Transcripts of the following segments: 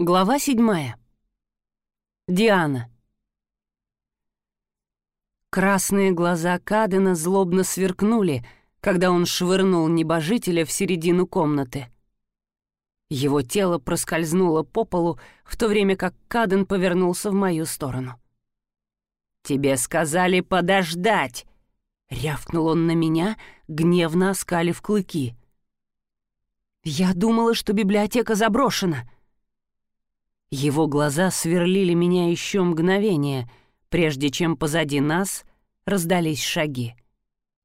Глава седьмая. Диана. Красные глаза Кадена злобно сверкнули, когда он швырнул небожителя в середину комнаты. Его тело проскользнуло по полу, в то время как Каден повернулся в мою сторону. «Тебе сказали подождать!» — рявкнул он на меня, гневно оскалив клыки. «Я думала, что библиотека заброшена», его глаза сверлили меня еще мгновение, прежде чем позади нас раздались шаги.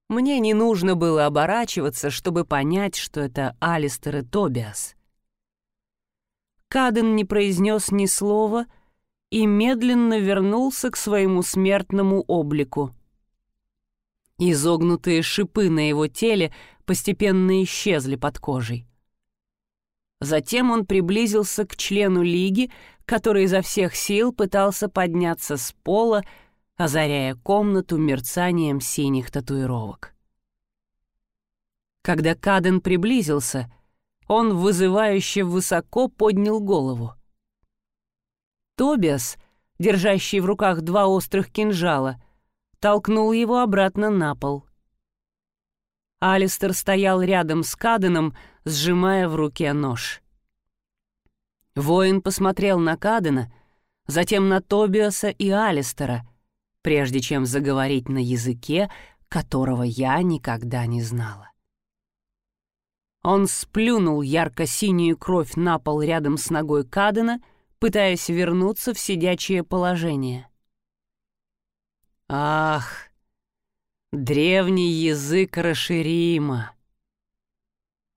Мне не нужно было оборачиваться, чтобы понять, что это Алистер и Тобиас. Каден не произнес ни слова и медленно вернулся к своему смертному облику. Изогнутые шипы на его теле постепенно исчезли под кожей. Затем он приблизился к члену лиги, который изо всех сил пытался подняться с пола, озаряя комнату мерцанием синих татуировок. Когда Каден приблизился, он вызывающе высоко поднял голову. Тобиас, держащий в руках два острых кинжала, толкнул его обратно на пол. Алистер стоял рядом с Каденом, сжимая в руке нож. Воин посмотрел на Кадена, затем на Тобиаса и Алистера, прежде чем заговорить на языке, которого я никогда не знала. Он сплюнул ярко-синюю кровь на пол рядом с ногой Кадена, пытаясь вернуться в сидячее положение. «Ах, древний язык Раширима!»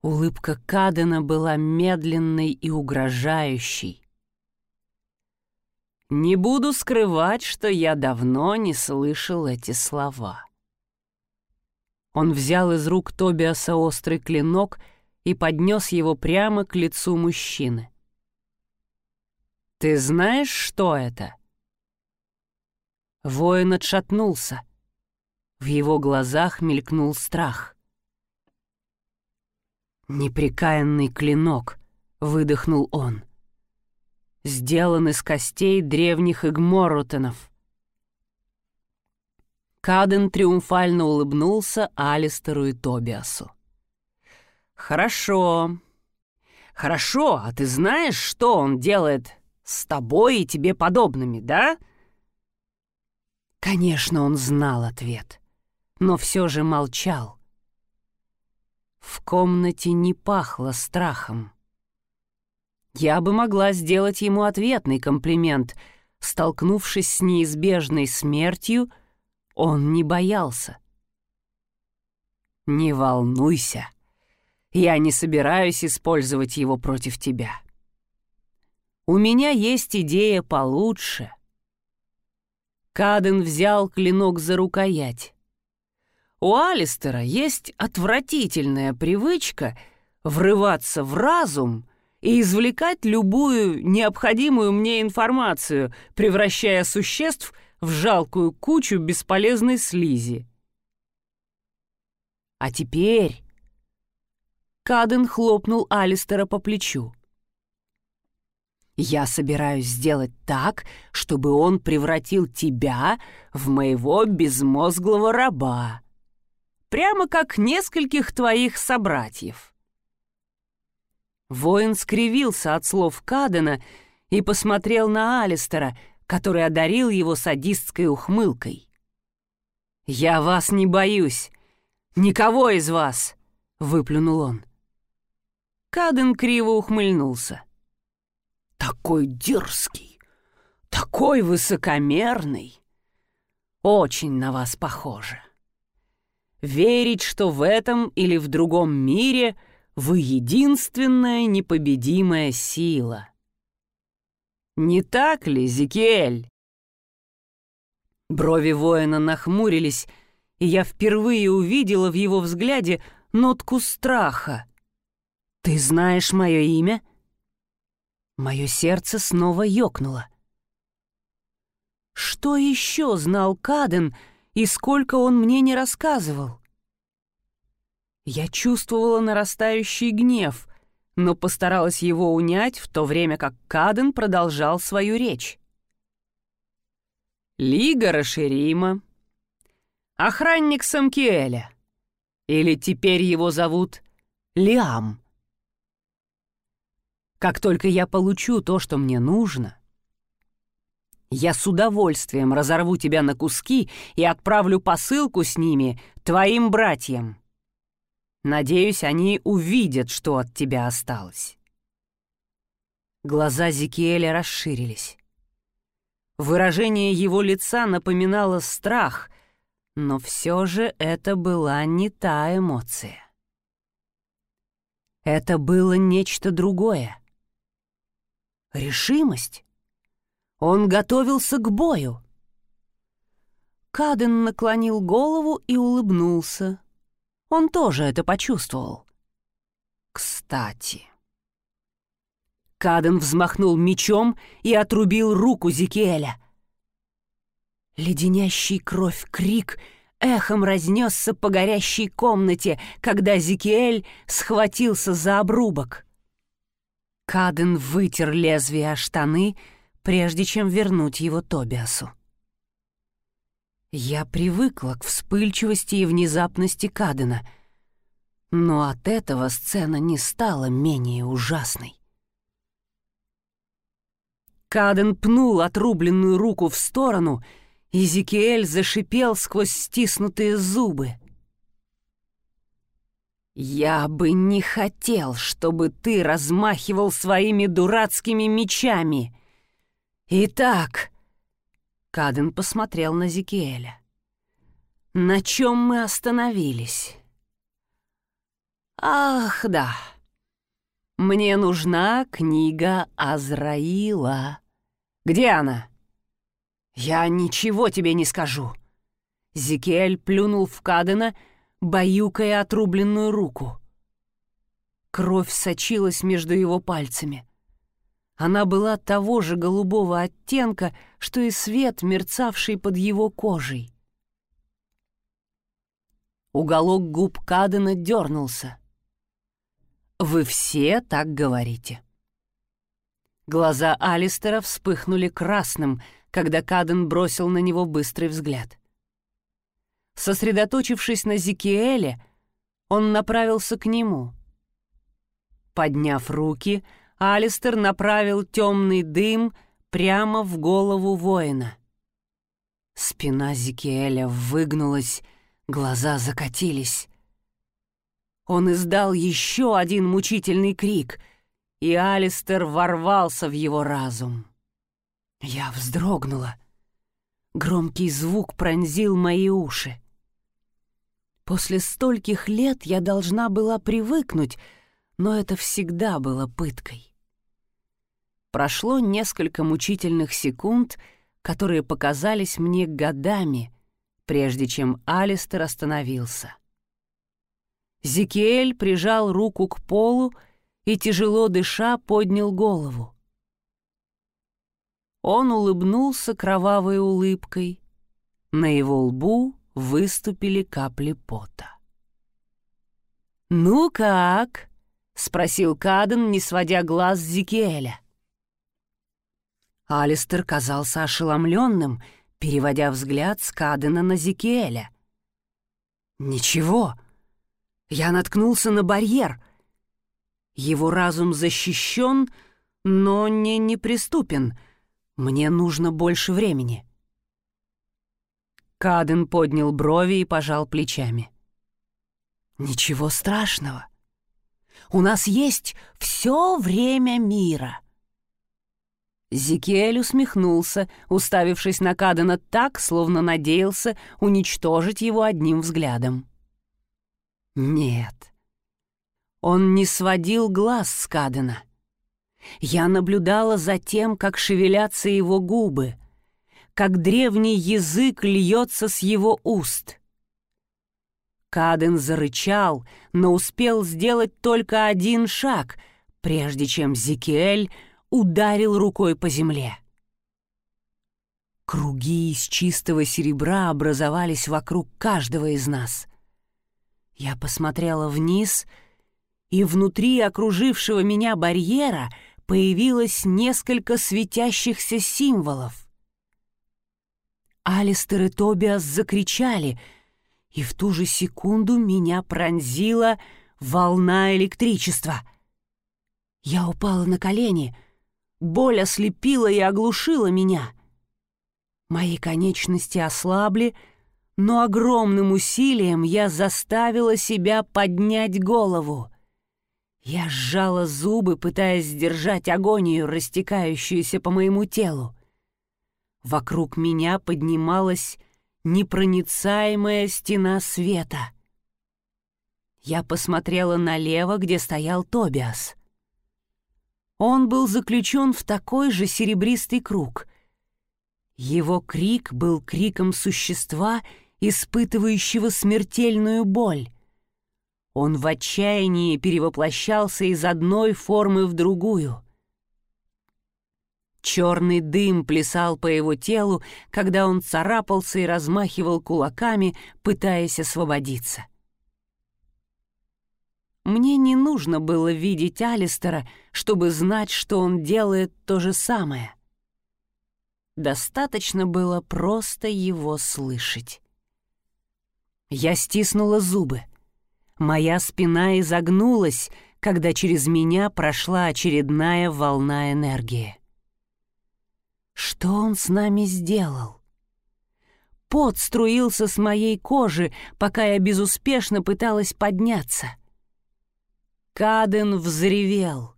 Улыбка Кадена была медленной и угрожающей. Не буду скрывать, что я давно не слышал эти слова. Он взял из рук Тобиаса острый клинок и поднес его прямо к лицу мужчины. «Ты знаешь, что это?» Воин отшатнулся. В его глазах мелькнул страх. «Неприкаянный клинок», — выдохнул он. «Сделан из костей древних игморутенов». Каден триумфально улыбнулся Алистеру и Тобиасу. «Хорошо. Хорошо, а ты знаешь, что он делает с тобой и тебе подобными, да?» Конечно, он знал ответ, но все же молчал. В комнате не пахло страхом. Я бы могла сделать ему ответный комплимент. Столкнувшись с неизбежной смертью, он не боялся. «Не волнуйся, я не собираюсь использовать его против тебя. У меня есть идея получше». Каден взял клинок за рукоять. У Алистера есть отвратительная привычка врываться в разум и извлекать любую необходимую мне информацию, превращая существ в жалкую кучу бесполезной слизи. А теперь... Каден хлопнул Алистера по плечу. «Я собираюсь сделать так, чтобы он превратил тебя в моего безмозглого раба прямо как нескольких твоих собратьев». Воин скривился от слов Кадена и посмотрел на Алистера, который одарил его садистской ухмылкой. «Я вас не боюсь. Никого из вас!» — выплюнул он. Каден криво ухмыльнулся. «Такой дерзкий, такой высокомерный. Очень на вас похоже верить, что в этом или в другом мире вы единственная непобедимая сила. Не так ли, Зикель? Брови воина нахмурились, и я впервые увидела в его взгляде нотку страха. «Ты знаешь мое имя?» Мое сердце снова ёкнуло. Что еще знал Каден, — и сколько он мне не рассказывал. Я чувствовала нарастающий гнев, но постаралась его унять, в то время как Каден продолжал свою речь. «Лига Рашерима, охранник Самкиэля, или теперь его зовут Лиам. Как только я получу то, что мне нужно, я с удовольствием разорву тебя на куски и отправлю посылку с ними твоим братьям. Надеюсь, они увидят, что от тебя осталось. Глаза Зикиэля расширились. Выражение его лица напоминало страх, но все же это была не та эмоция. Это было нечто другое. Решимость. Он готовился к бою. Каден наклонил голову и улыбнулся. Он тоже это почувствовал. Кстати. Каден взмахнул мечом и отрубил руку Зикиэля. Леденящий кровь крик эхом разнесся по горящей комнате, когда Зикиэль схватился за обрубок. Каден вытер лезвие о штаны, прежде чем вернуть его Тобиасу. Я привыкла к вспыльчивости и внезапности Кадена, но от этого сцена не стала менее ужасной. Каден пнул отрубленную руку в сторону, и Зикиэль зашипел сквозь стиснутые зубы. «Я бы не хотел, чтобы ты размахивал своими дурацкими мечами», «Итак...» Каден посмотрел на Зикиэля. «На чем мы остановились?» «Ах, да. Мне нужна книга Азраила. Где она?» «Я ничего тебе не скажу». Зикиэль плюнул в Кадена, баюкая отрубленную руку. Кровь сочилась между его пальцами. Она была того же голубого оттенка, что и свет, мерцавший под его кожей. Уголок губ Кадена дернулся. «Вы все так говорите». Глаза Алистера вспыхнули красным, когда Каден бросил на него быстрый взгляд. Сосредоточившись на Зикиэле, он направился к нему. Подняв руки, Алистер направил темный дым прямо в голову воина. Спина Зикиэля выгнулась, глаза закатились. Он издал еще один мучительный крик, и Алистер ворвался в его разум. Я вздрогнула. Громкий звук пронзил мои уши. После стольких лет я должна была привыкнуть, но это всегда было пыткой. Прошло несколько мучительных секунд, которые показались мне годами, прежде чем Алистер остановился. Зикиэль прижал руку к полу и, тяжело дыша, поднял голову. Он улыбнулся кровавой улыбкой. На его лбу выступили капли пота. «Ну как?» — спросил Каден, не сводя глаз с Зикиэля. Алистер казался ошеломленным, переводя взгляд с Кадена на Зикиэля. «Ничего. Я наткнулся на барьер. Его разум защищен, но не неприступен. Мне нужно больше времени». Каден поднял брови и пожал плечами. «Ничего страшного. У нас есть все время мира». Зикиэль усмехнулся, уставившись на Кадена так, словно надеялся уничтожить его одним взглядом. Нет. Он не сводил глаз с Кадена. Я наблюдала за тем, как шевелятся его губы, как древний язык льется с его уст. Каден зарычал, но успел сделать только один шаг, прежде чем Зикиэль ударил рукой по земле. Круги из чистого серебра образовались вокруг каждого из нас. Я посмотрела вниз и внутри окружившего меня барьера появилось несколько светящихся символов. Алистер и Тобиас закричали, и в ту же секунду меня пронзила волна электричества. Я упала на колени, боль ослепила и оглушила меня. Мои конечности ослабли, но огромным усилием я заставила себя поднять голову. Я сжала зубы, пытаясь сдержать агонию, растекающуюся по моему телу. Вокруг меня поднималась непроницаемая стена света. Я посмотрела налево, где стоял Тобиас. Он был заключен в такой же серебристый круг. Его крик был криком существа — испытывающего смертельную боль. Он в отчаянии перевоплощался из одной формы в другую. Черный дым плясал по его телу, когда он царапался и размахивал кулаками, пытаясь освободиться. Мне не нужно было видеть Алистера, чтобы знать, что он делает то же самое. Достаточно было просто его слышать. Я стиснула зубы. Моя спина изогнулась, когда через меня прошла очередная волна энергии. Что он с нами сделал? Пот струился с моей кожи, пока я безуспешно пыталась подняться. Каден взревел.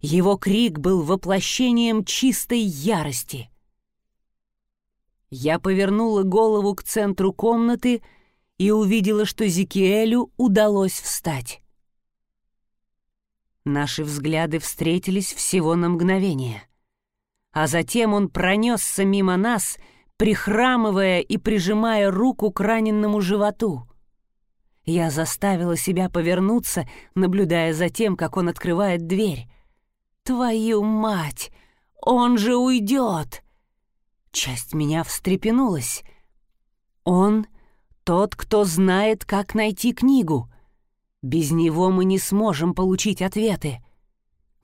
Его крик был воплощением чистой ярости. Я повернула голову к центру комнаты — и увидела, что Зикиэлю удалось встать. Наши взгляды встретились всего на мгновение. А затем он пронесся мимо нас, прихрамывая и прижимая руку к раненному животу. Я заставила себя повернуться, наблюдая за тем, как он открывает дверь. «Твою мать! Он же уйдет!» Часть меня встрепенулась. Он тот, кто знает, как найти книгу. Без него мы не сможем получить ответы.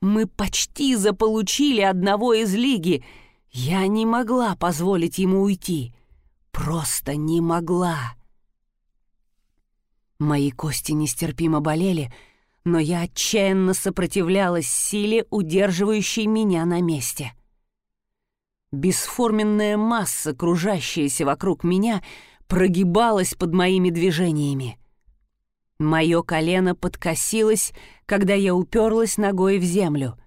Мы почти заполучили одного из лиги. Я не могла позволить ему уйти. Просто не могла. Мои кости нестерпимо болели, но я отчаянно сопротивлялась силе, удерживающей меня на месте. Бесформенная масса, кружащаяся вокруг меня — прогибалась под моими движениями. Мое колено подкосилось, когда я уперлась ногой в землю.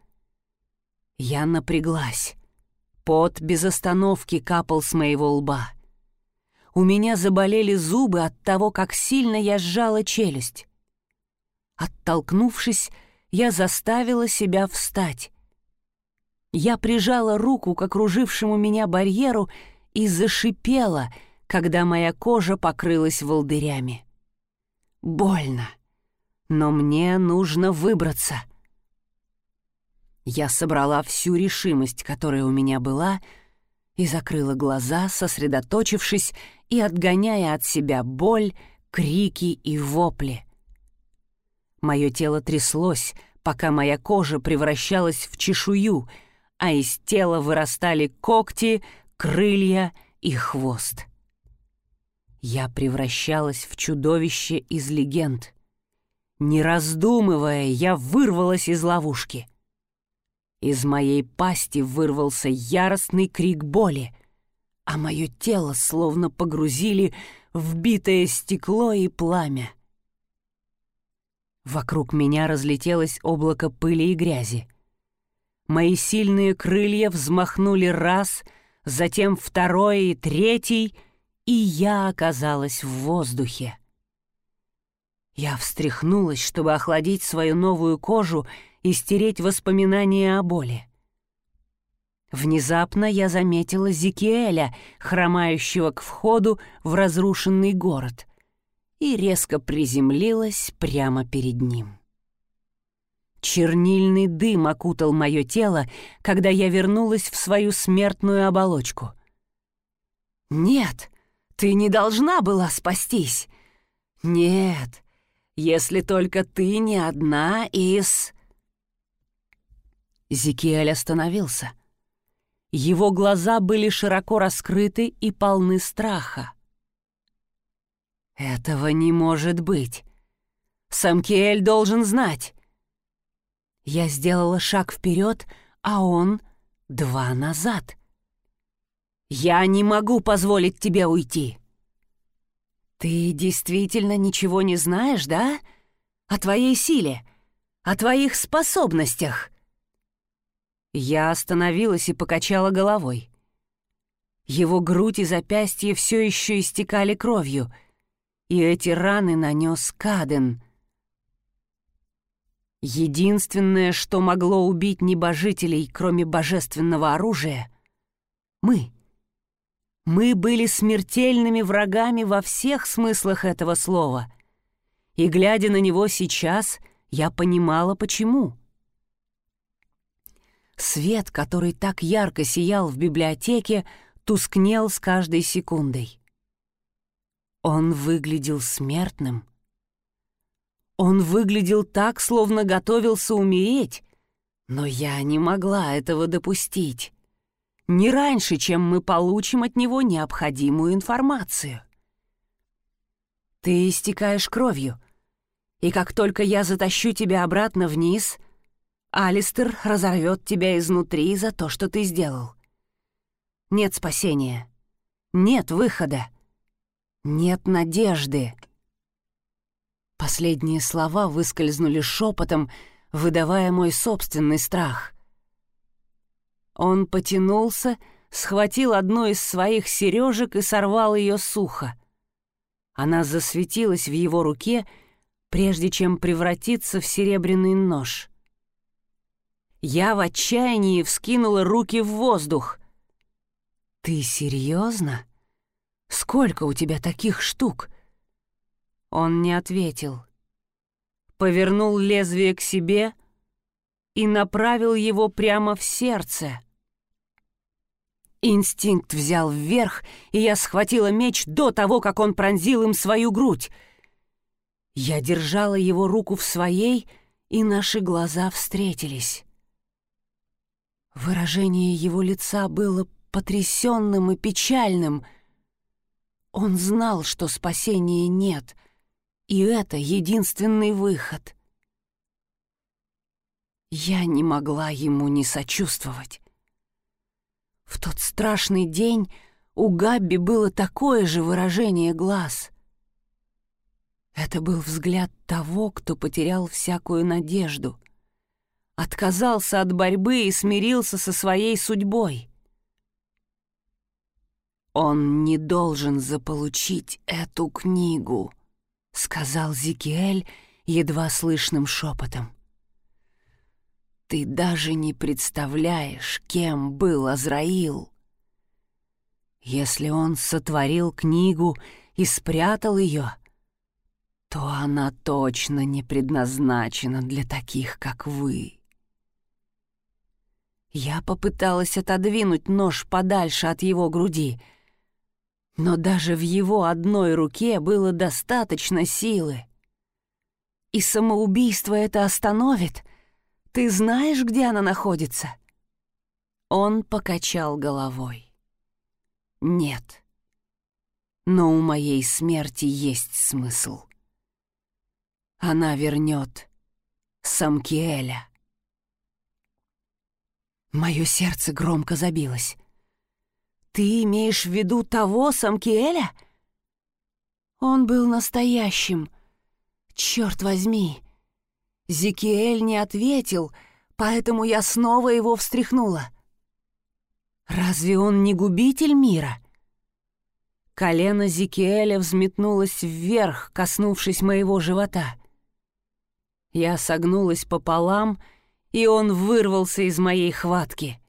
Я напряглась. Пот без остановки капал с моего лба. У меня заболели зубы от того, как сильно я сжала челюсть. Оттолкнувшись, я заставила себя встать. Я прижала руку к окружившему меня барьеру и зашипела — когда моя кожа покрылась волдырями. Больно, но мне нужно выбраться. Я собрала всю решимость, которая у меня была, и закрыла глаза, сосредоточившись и отгоняя от себя боль, крики и вопли. Мое тело тряслось, пока моя кожа превращалась в чешую, а из тела вырастали когти, крылья и хвост. Я превращалась в чудовище из легенд. Не раздумывая, я вырвалась из ловушки. Из моей пасти вырвался яростный крик боли, а мое тело словно погрузили в битое стекло и пламя. Вокруг меня разлетелось облако пыли и грязи. Мои сильные крылья взмахнули раз, затем второй и третий — и я оказалась в воздухе. Я встряхнулась, чтобы охладить свою новую кожу и стереть воспоминания о боли. Внезапно я заметила Зикиэля, хромающего к входу в разрушенный город, и резко приземлилась прямо перед ним. Чернильный дым окутал мое тело, когда я вернулась в свою смертную оболочку. «Нет!» Ты не должна была спастись. Нет, Если только ты не одна из...» Зикиэль остановился. Его глаза были широко раскрыты и полны страха. «Этого не может быть. Самкиэль должен знать». Я сделала шаг вперед, а он — два назад. «Я не могу позволить тебе уйти». «Ты действительно ничего не знаешь, да? О твоей силе, о твоих способностях?» Я остановилась и покачала головой. Его грудь и запястье все еще истекали кровью, и эти раны нанес Каден. Единственное, что могло убить небожителей, кроме божественного оружия — мы. Мы были смертельными врагами во всех смыслах этого слова. И, глядя на него сейчас, я понимала, почему — Свет, который так ярко сиял в библиотеке, тускнел с каждой секундой. Он выглядел смертным. Он выглядел так, словно готовился умереть, но я не могла этого допустить. Не раньше, чем мы получим от него необходимую информацию. Ты истекаешь кровью, и как только я затащу тебя обратно вниз, Алистер разорвет тебя изнутри за то, что ты сделал. Нет спасения. Нет выхода. Нет надежды. Последние слова выскользнули шепотом, выдавая мой собственный страх. Он потянулся, схватил одну из своих сережек и сорвал ее сухо. Она засветилась в его руке, прежде чем превратиться в серебряный нож. Я в отчаянии вскинула руки в воздух. «Ты серьезно? Сколько у тебя таких штук?» Он не ответил. Повернул лезвие к себе и направил его прямо в сердце. Инстинкт взял вверх, и я схватила меч до того, как он пронзил им свою грудь. Я держала его руку в своей, и наши глаза встретились. Выражение его лица было потрясенным и печальным. Он знал, что спасения нет, и это единственный выход. Я не могла ему не сочувствовать. В тот страшный день у Габби было такое же выражение глаз. Это был взгляд того, кто потерял всякую надежду — отказался от борьбы и смирился со своей судьбой. «Он не должен заполучить эту книгу», — сказал Зикиэль едва слышным шепотом. «Ты даже не представляешь, кем был Азраил. Если он сотворил книгу и спрятал ее, то она точно не предназначена для таких, как вы». Я попыталась отодвинуть нож подальше от его груди, но даже в его одной руке было достаточно силы. И самоубийство это остановит. Ты знаешь, где она находится? Он покачал головой. Нет. Но у моей смерти есть смысл. Она вернет Самкиэля. Мое сердце громко забилось. «Ты имеешь в виду того Самкиэля?» Он был настоящим. Черт возьми! Зикиэль не ответил, поэтому я снова его встряхнула. Разве он не губитель мира? Колено Зикиэля взметнулось вверх, коснувшись моего живота. Я согнулась пополам и он вырвался из моей хватки.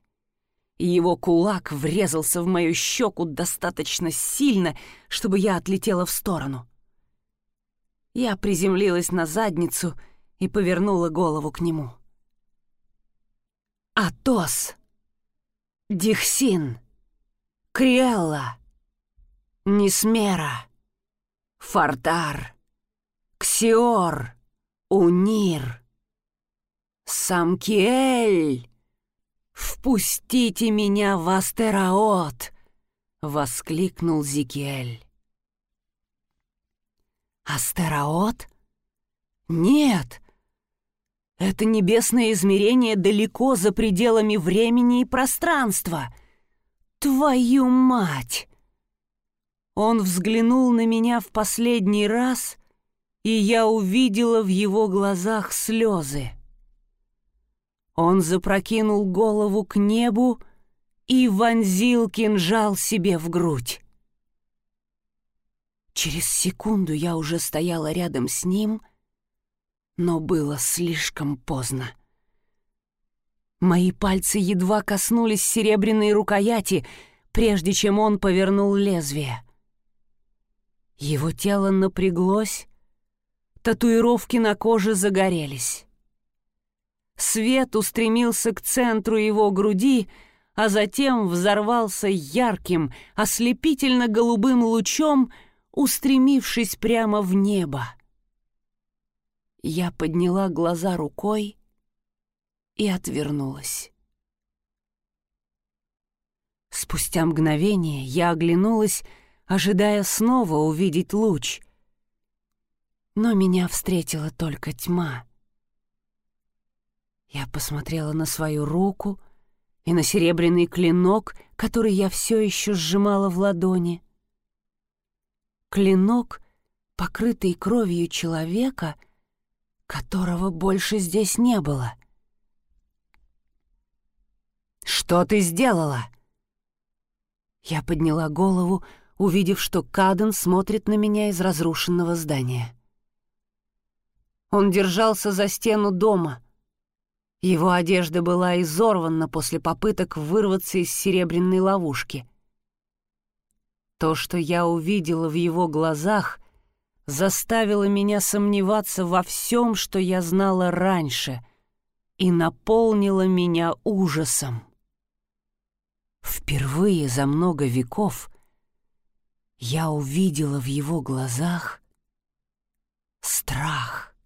Его кулак врезался в мою щеку достаточно сильно, чтобы я отлетела в сторону. Я приземлилась на задницу и повернула голову к нему. Атос! Дихсин! Криэлла! Несмера! Фартар! Ксиор, Унир, Самкиэль, впустите меня в Астераот!» — воскликнул Зикиэль. «Астераот? Нет!» Это небесное измерение далеко за пределами времени и пространства. Твою мать! Он взглянул на меня в последний раз, и я увидела в его глазах слезы. Он запрокинул голову к небу и вонзил кинжал себе в грудь. Через секунду я уже стояла рядом с ним — но было слишком поздно. Мои пальцы едва коснулись серебряной рукояти, прежде чем он повернул лезвие. Его тело напряглось, татуировки на коже загорелись. Свет устремился к центру его груди, а затем взорвался ярким, ослепительно-голубым лучом, устремившись прямо в небо. Я подняла глаза рукой и отвернулась. Спустя мгновение я оглянулась, ожидая снова увидеть луч. Но меня встретила только тьма. Я посмотрела на свою руку и на серебряный клинок, который я все еще сжимала в ладони. Клинок, покрытый кровью человека — которого больше здесь не было. «Что ты сделала?» Я подняла голову, увидев, что Каден смотрит на меня из разрушенного здания. Он держался за стену дома. Его одежда была изорвана после попыток вырваться из серебряной ловушки. То, что я увидела в его глазах — заставила меня сомневаться во всем, что я знала раньше, и наполнила меня ужасом. Впервые за много веков я увидела в его глазах страх.